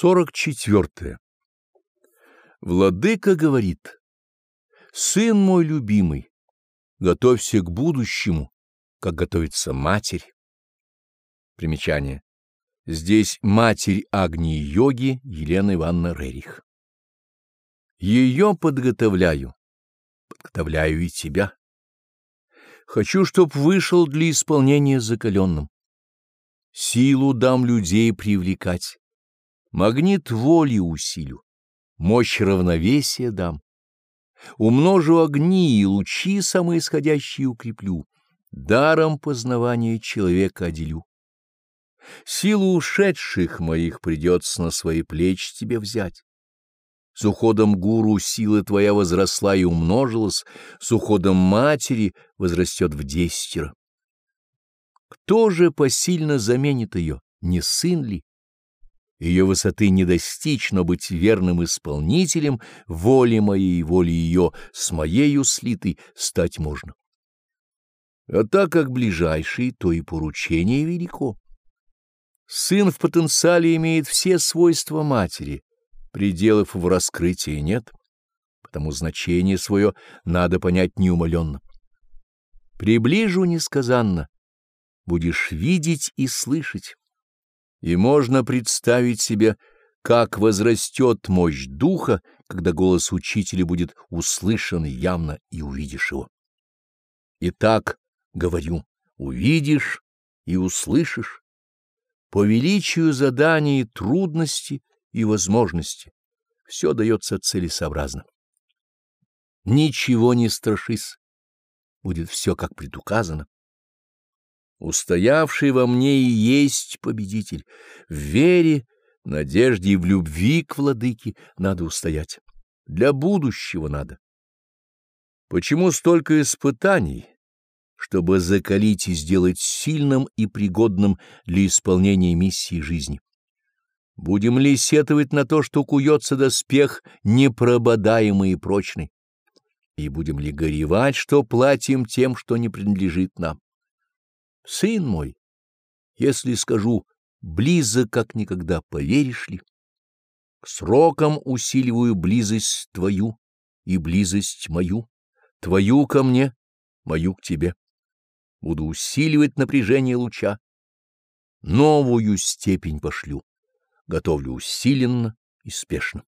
44. Владыка говорит, «Сын мой любимый, готовься к будущему, как готовится матерь». Примечание. Здесь матерь Агни-йоги Елена Ивановна Рерих. Ее подготовляю, подготовляю и тебя. Хочу, чтоб вышел для исполнения закаленным. Силу дам людей привлекать Магнит воли усилю, мощь равновесия дам. Умножу огни и лучи самоисходящие укреплю, даром познавания человека отделю. Силу ушедших моих придется на свои плечи тебе взять. С уходом гуру сила твоя возросла и умножилась, с уходом матери возрастет в десятеро. Кто же посильно заменит ее, не сын ли? Ее высоты не достичь, но быть верным исполнителем воли моей и воли ее с моею слитой стать можно. А так как ближайший, то и поручение велико. Сын в потенциале имеет все свойства матери, пределов в раскрытии нет, потому значение свое надо понять неумоленно. Приближу несказанно, будешь видеть и слышать и можно представить себе, как возрастет мощь духа, когда голос учителя будет услышан явно и увидишь его. Итак, говорю, увидишь и услышишь по величию заданий трудности и возможности. Все дается целесообразно. Ничего не страшись, будет все как предуказано. Устоявший во мне и есть победитель. В вере, надежде и в любви к владыке надо устоять. Для будущего надо. Почему столько испытаний? Чтобы закалить и сделать сильным и пригодным для исполнения миссии жизни. Будем ли сетовать на то, что куется доспех непрободаемый и прочный? И будем ли горевать, что платим тем, что не принадлежит нам? Сын мой, если скажу близок как никогда, поверишь ли? К срокам усиливаю близость твою и близость мою, твою ко мне, мою к тебе. Буду усиливать напряжение луча. Новую степень пошлю, готовлю усиленно и спешно.